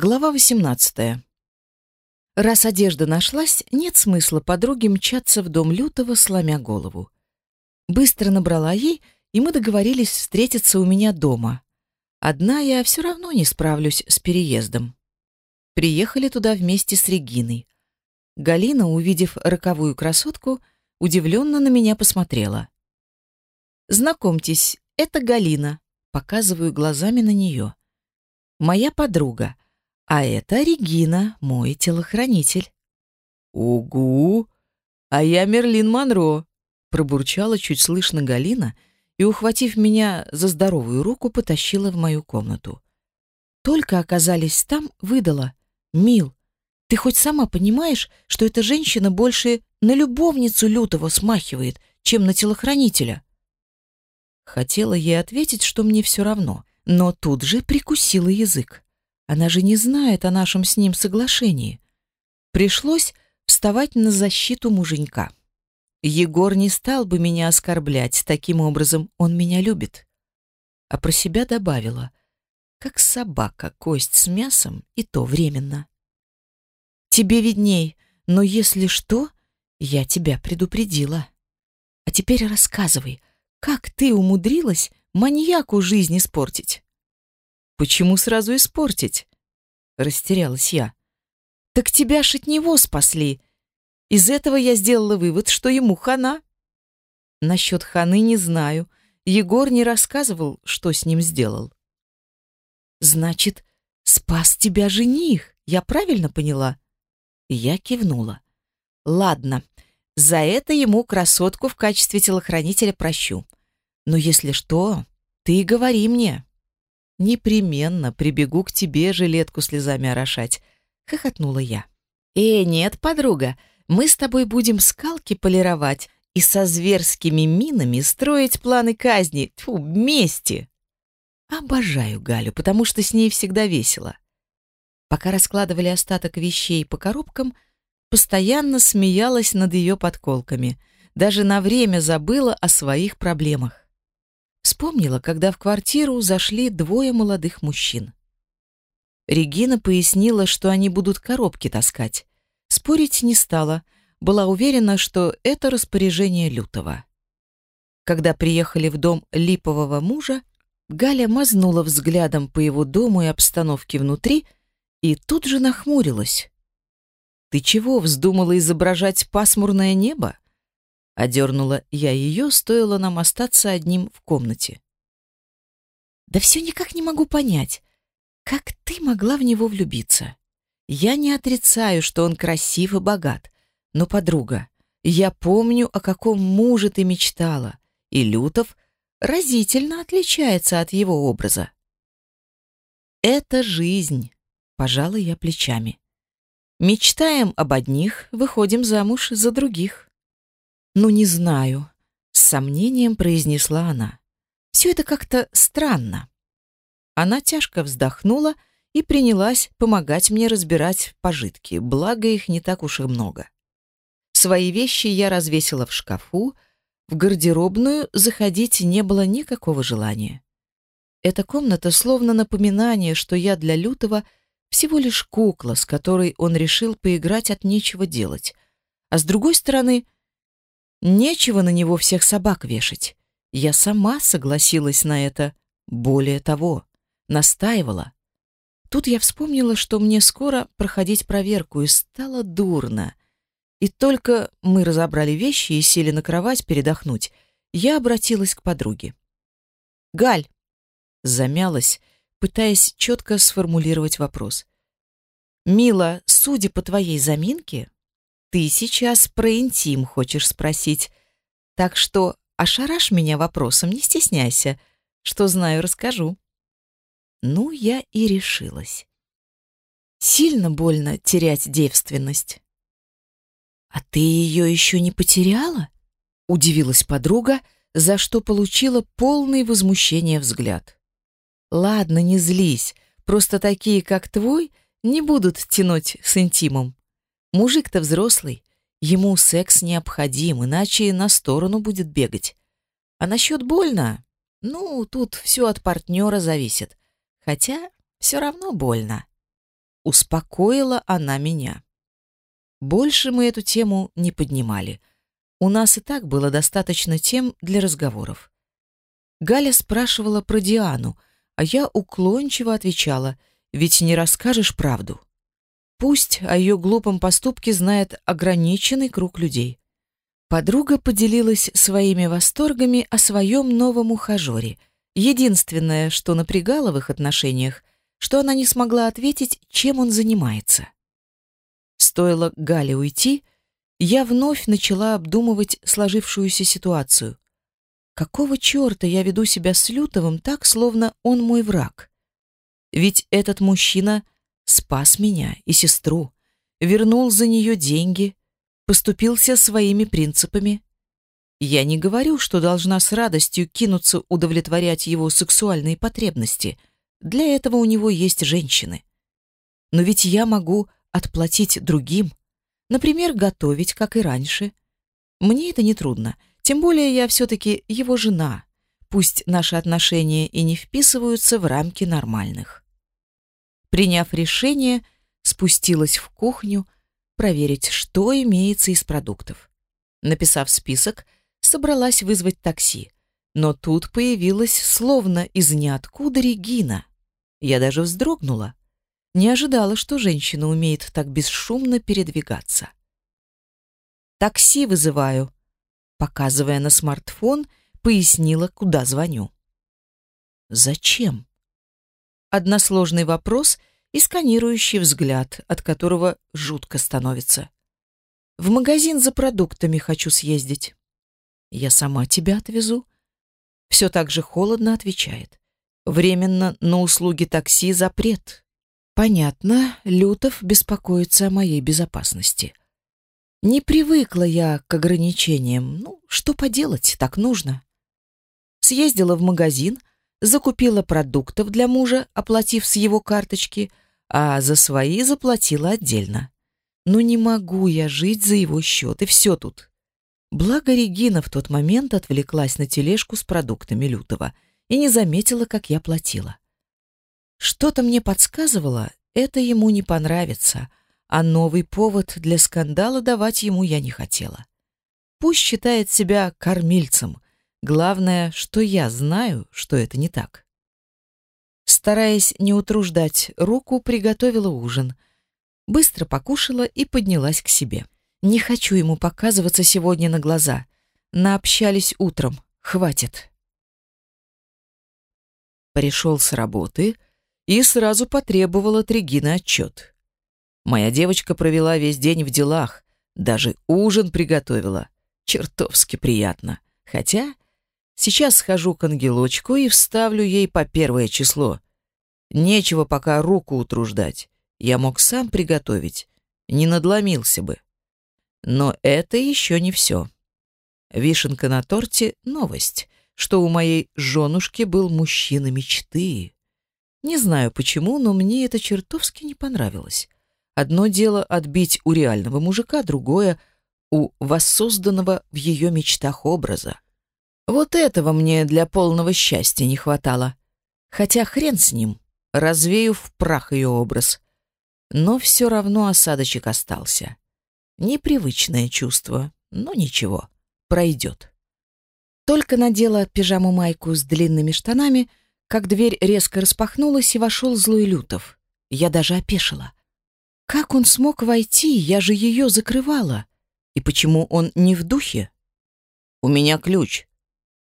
Глава 18. Раз одежда нашлась, нет смысла подруге мчаться в дом Лютого, сломя голову. Быстро набрала ей, и мы договорились встретиться у меня дома. Одна я все равно не справлюсь с переездом. Приехали туда вместе с Региной. Галина, увидев роковую красотку, удивленно на меня посмотрела. «Знакомьтесь, это Галина», — показываю глазами на нее. «Моя подруга, а это Регина, мой телохранитель». «Угу! А я Мерлин Монро», — пробурчала чуть слышно Галина и, ухватив меня за здоровую руку, потащила в мою комнату. Только оказались там, выдала. «Мил, ты хоть сама понимаешь, что эта женщина больше на любовницу лютого смахивает, чем на телохранителя?» Хотела ей ответить, что мне все равно, но тут же прикусила язык. Она же не знает о нашем с ним соглашении. Пришлось вставать на защиту муженька. Егор не стал бы меня оскорблять, таким образом он меня любит. А про себя добавила, как собака, кость с мясом, и то временно. Тебе видней, но если что, я тебя предупредила. А теперь рассказывай, как ты умудрилась маньяку жизнь испортить? Почему сразу испортить? Растерялась я. Так тебя ж от него спасли. Из этого я сделала вывод, что ему хана. Насчет ханы не знаю. Егор не рассказывал, что с ним сделал. Значит, спас тебя жених. Я правильно поняла? Я кивнула. Ладно, за это ему красотку в качестве телохранителя прощу. Но если что, ты говори мне. Непременно прибегу к тебе жилетку слезами орошать, хохотнула я. Э, нет, подруга, мы с тобой будем скалки полировать и со зверскими минами строить планы казни, тьфу, мести. Обожаю Галю, потому что с ней всегда весело. Пока раскладывали остаток вещей по коробкам, постоянно смеялась над ее подколками, даже на время забыла о своих проблемах. Вспомнила, когда в квартиру зашли двое молодых мужчин. Регина пояснила, что они будут коробки таскать. Спорить не стала, была уверена, что это распоряжение Лютого. Когда приехали в дом липового мужа, Галя мазнула взглядом по его дому и обстановке внутри и тут же нахмурилась. «Ты чего вздумала изображать пасмурное небо?» Одернула я ее, стоило нам остаться одним в комнате. Да все никак не могу понять, как ты могла в него влюбиться. Я не отрицаю, что он красив и богат, но, подруга, я помню, о каком муже ты мечтала, и Лютов разительно отличается от его образа. Это жизнь, пожала я плечами. Мечтаем об одних, выходим замуж за других. «Ну, не знаю», — с сомнением произнесла она. «Все это как-то странно». Она тяжко вздохнула и принялась помогать мне разбирать пожитки, благо их не так уж и много. Свои вещи я развесила в шкафу, в гардеробную заходить не было никакого желания. Эта комната словно напоминание, что я для Лютого всего лишь кукла, с которой он решил поиграть от нечего делать. А с другой стороны — Нечего на него всех собак вешать. Я сама согласилась на это. Более того, настаивала. Тут я вспомнила, что мне скоро проходить проверку, и стало дурно. И только мы разобрали вещи и сели на кровать передохнуть, я обратилась к подруге. «Галь!» — замялась, пытаясь четко сформулировать вопрос. «Мила, судя по твоей заминке, ты сейчас про интим хочешь спросить. Так что ошарашь меня вопросом, не стесняйся. Что знаю, расскажу. Ну, я и решилась. Сильно больно терять девственность. А ты ее еще не потеряла? Удивилась подруга, за что получила полное возмущение взгляд. Ладно, не злись, просто такие, как твой, не будут тянуть с интимом. Мужик-то взрослый, ему секс необходим, иначе на сторону будет бегать. А насчет больно? Ну, тут все от партнера зависит. Хотя все равно больно. Успокоила она меня. Больше мы эту тему не поднимали. У нас и так было достаточно тем для разговоров. Галя спрашивала про Диану, а я уклончиво отвечала, ведь не расскажешь правду. Пусть о ее глупом поступке знает ограниченный круг людей. Подруга поделилась своими восторгами о своем новом ухажере. Единственное, что напрягало в их отношениях, что она не смогла ответить, чем он занимается. Стоило Гале уйти, я вновь начала обдумывать сложившуюся ситуацию. Какого черта я веду себя с Лютовым так, словно он мой враг? Ведь этот мужчина спас меня и сестру, вернул за нее деньги, поступился своими принципами. Я не говорю, что должна с радостью кинуться удовлетворять его сексуальные потребности. Для этого у него есть женщины. Но ведь я могу отплатить другим, например, готовить, как и раньше. Мне это не трудно, тем более я все-таки его жена, пусть наши отношения и не вписываются в рамки нормальных. Приняв решение, спустилась в кухню проверить, что имеется из продуктов. Написав список, собралась вызвать такси, но тут появилась словно из ниоткуда Регина. Я даже вздрогнула. Не ожидала, что женщина умеет так бесшумно передвигаться. «Такси вызываю», — показывая на смартфон, пояснила, куда звоню. «Зачем?» Односложный вопрос и сканирующий взгляд, от которого жутко становится. «В магазин за продуктами хочу съездить». «Я сама тебя отвезу». Все так же холодно отвечает. «Временно на услуги такси запрет». Понятно, Лютов беспокоится о моей безопасности. Не привыкла я к ограничениям. Ну, что поделать, так нужно. Съездила в магазин, закупила продуктов для мужа, оплатив с его карточки, а за свои заплатила отдельно. Ну не могу я жить за его счет, и все тут. Благо Регина в тот момент отвлеклась на тележку с продуктами Лютова и не заметила, как я платила. Что-то мне подсказывало, это ему не понравится, а новый повод для скандала давать ему я не хотела. Пусть считает себя кормильцем. Главное, что я знаю, что это не так. Стараясь не утруждать руку, приготовила ужин. Быстро покушала и поднялась к себе. Не хочу ему показываться сегодня на глаза. Наобщались утром. Хватит. Пришел с работы — и сразу потребовал от Регины отчет. Моя девочка провела весь день в делах, даже ужин приготовила. Чертовски приятно. Хотя сейчас схожу к ангелочку и вставлю ей по первое число. Нечего пока руку утруждать. Я мог сам приготовить, не надломился бы. Но это еще не все. Вишенка на торте — новость, что у моей женушки был мужчина мечты. Не знаю почему, но мне это чертовски не понравилось. Одно дело отбить у реального мужика, другое — у воссозданного в ее мечтах образа. Вот этого мне для полного счастья не хватало. Хотя хрен с ним, развею в прах ее образ. Но все равно осадочек остался. Непривычное чувство, но ничего, пройдет. Только надела пижаму-майку с длинными штанами — как дверь резко распахнулась и вошел злой Лютов. Я даже опешила. Как он смог войти? Я же ее закрывала. И почему он не в духе? «У меня ключ», —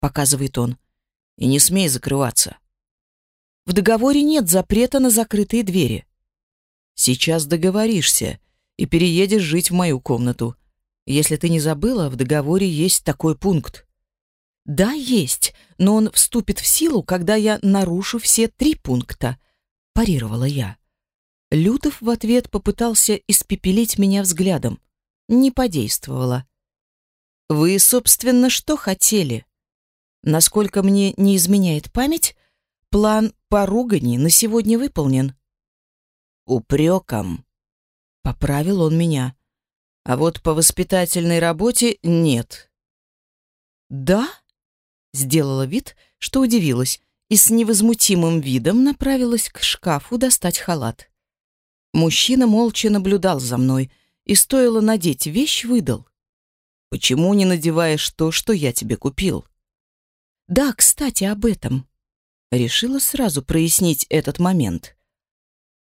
показывает он. «И не смей закрываться». В договоре нет запрета на закрытые двери. Сейчас договоришься и переедешь жить в мою комнату. Если ты не забыла, в договоре есть такой пункт. Да, есть, но он вступит в силу, когда я нарушу все три пункта, парировала я. Лютов в ответ попытался испепелить меня взглядом. Не подействовало. Вы, собственно, что хотели? Насколько мне не изменяет память, план поругани на сегодня выполнен. Упреком. Поправил он меня. А вот по воспитательной работе нет. Да? Сделала вид, что удивилась, и с невозмутимым видом направилась к шкафу достать халат. Мужчина молча наблюдал за мной, и стоило надеть вещь, выдал. «Почему не надеваешь то, что я тебе купил?» «Да, кстати, об этом». Решила сразу прояснить этот момент.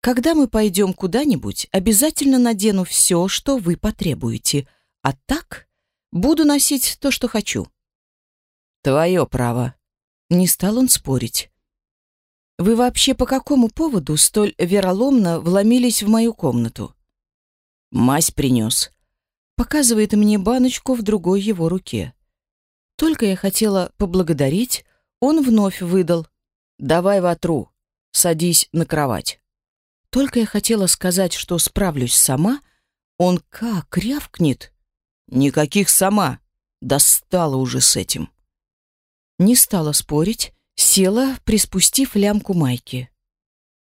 «Когда мы пойдем куда-нибудь, обязательно надену все, что вы потребуете, а так буду носить то, что хочу». «Твое право». Не стал он спорить. «Вы вообще по какому поводу столь вероломно вломились в мою комнату?» «Мазь принес». Показывает мне баночку в другой его руке. Только я хотела поблагодарить, он вновь выдал. «Давай в отру, садись на кровать». Только я хотела сказать, что справлюсь сама, он как рявкнет. «Никаких сама. Достала уже с этим». Не стала спорить, села, приспустив лямку майки.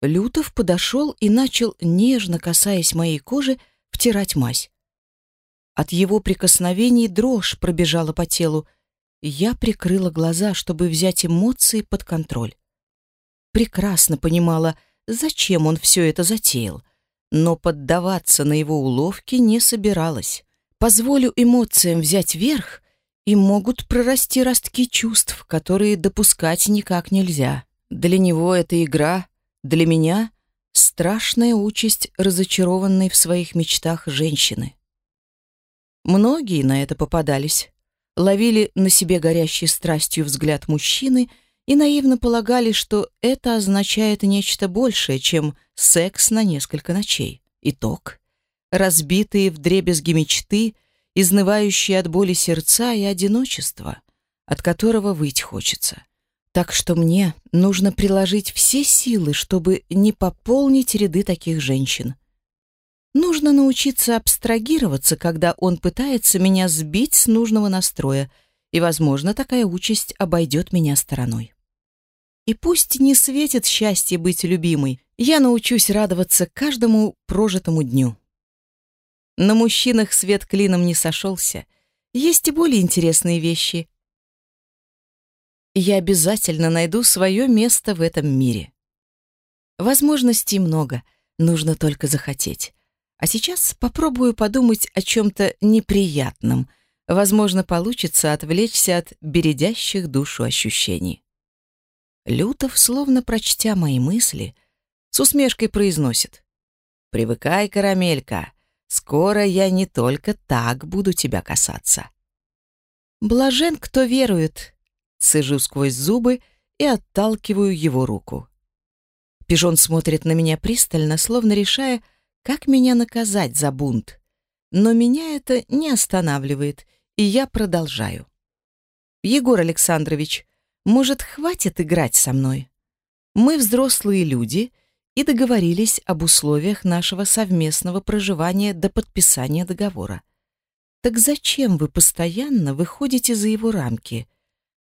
Лютов подошел и начал, нежно касаясь моей кожи, втирать мазь. От его прикосновений дрожь пробежала по телу. Я прикрыла глаза, чтобы взять эмоции под контроль. Прекрасно понимала, зачем он все это затеял, но поддаваться на его уловки не собиралась. Позволю эмоциям взять верх — и могут прорасти ростки чувств, которые допускать никак нельзя. Для него это игра, для меня — страшная участь разочарованной в своих мечтах женщины. Многие на это попадались, ловили на себе горящей страстью взгляд мужчины и наивно полагали, что это означает нечто большее, чем секс на несколько ночей. Итог — разбитые вдребезги мечты — изнывающие от боли сердца и одиночества, от которого выйти хочется. Так что мне нужно приложить все силы, чтобы не пополнить ряды таких женщин. Нужно научиться абстрагироваться, когда он пытается меня сбить с нужного настроя, и, возможно, такая участь обойдет меня стороной. И пусть не светит счастье быть любимой, я научусь радоваться каждому прожитому дню. На мужчинах свет клином не сошелся. Есть и более интересные вещи. Я обязательно найду свое место в этом мире. Возможностей много, нужно только захотеть. А сейчас попробую подумать о чем-то неприятном. Возможно, получится отвлечься от бередящих душу ощущений. Лютов, словно прочтя мои мысли, с усмешкой произносит. «Привыкай, карамелька, Скоро я не только так буду тебя касаться. Блажен, кто верует. Сижу сквозь зубы и отталкиваю его руку. Пижон смотрит на меня пристально, словно решая, как меня наказать за бунт. Но меня это не останавливает, и я продолжаю. Егор Александрович, может, хватит играть со мной? Мы взрослые люди и договорились об условиях нашего совместного проживания до подписания договора. Так зачем вы постоянно выходите за его рамки?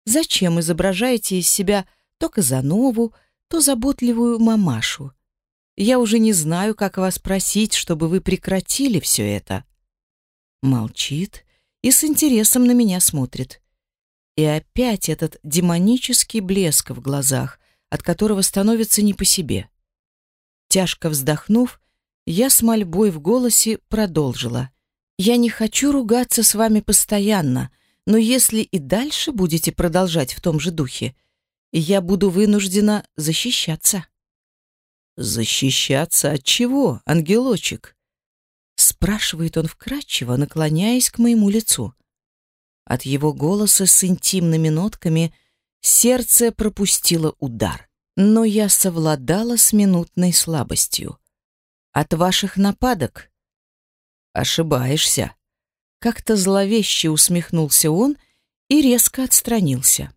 Зачем изображаете из себя то Казанову, то заботливую мамашу? Я уже не знаю, как вас просить, чтобы вы прекратили все это. Молчит и с интересом на меня смотрит. И опять этот демонический блеск в глазах, от которого становится не по себе. Тяжко вздохнув, я с мольбой в голосе продолжила. «Я не хочу ругаться с вами постоянно, но если и дальше будете продолжать в том же духе, я буду вынуждена защищаться». «Защищаться от чего, ангелочек?» Спрашивает он вкратчиво, наклоняясь к моему лицу. От его голоса с интимными нотками сердце пропустило удар. Но я совладала с минутной слабостью. От ваших нападок? Ошибаешься. Как-то зловеще усмехнулся он и резко отстранился.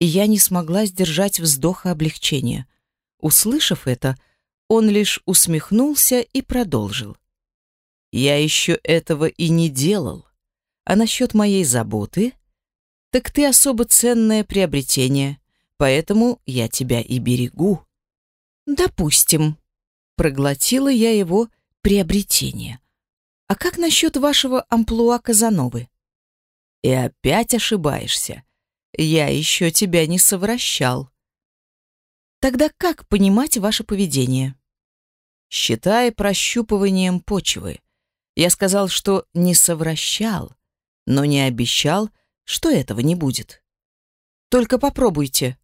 И я не смогла сдержать вздоха облегчения. Услышав это, он лишь усмехнулся и продолжил. «Я еще этого и не делал. А насчет моей заботы? Так ты особо ценное приобретение поэтому я тебя и берегу. Допустим, проглотила я его приобретение. А как насчет вашего амплуа Казановы? И опять ошибаешься. Я еще тебя не совращал. Тогда как понимать ваше поведение? считай прощупыванием почвы. Я сказал, что не совращал, но не обещал, что этого не будет. Только попробуйте.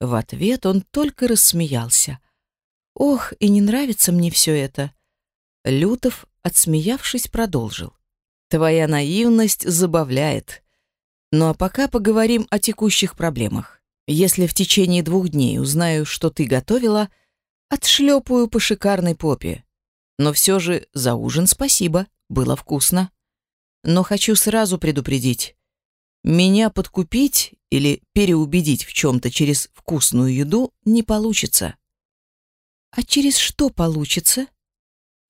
В ответ он только рассмеялся. Ох, и не нравится мне все это. Лютов, отсмеявшись, продолжил. Твоя наивность забавляет. Ну а пока поговорим о текущих проблемах. Если в течение двух дней узнаю, что ты готовила, отшлепаю по шикарной попе. Но все же за ужин спасибо, было вкусно. Но хочу сразу предупредить. Меня подкупить или переубедить в чем-то через вкусную еду не получится. А через что получится?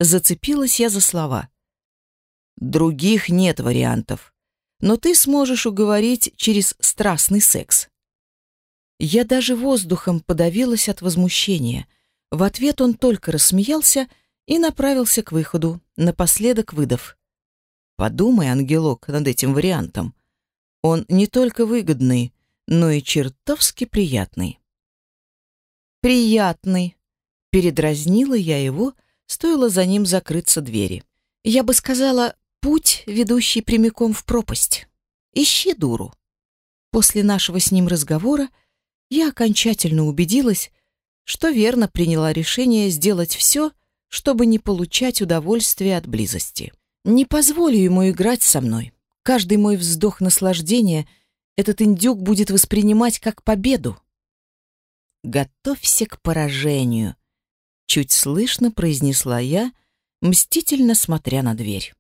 Зацепилась я за слова. Других нет вариантов. Но ты сможешь уговорить через страстный секс. Я даже воздухом подавилась от возмущения. В ответ он только рассмеялся и направился к выходу, напоследок выдав. «Подумай, ангелок, над этим вариантом. Он не только выгодный, но и чертовски приятный». «Приятный», — передразнила я его, стоило за ним закрыться двери. «Я бы сказала, путь, ведущий прямиком в пропасть. Ищи дуру». После нашего с ним разговора я окончательно убедилась, что верно приняла решение сделать все, чтобы не получать удовольствия от близости. Не позволю ему играть со мной. Каждый мой вздох наслаждения этот индюк будет воспринимать как победу. «Готовься к поражению», — чуть слышно произнесла я, мстительно смотря на дверь.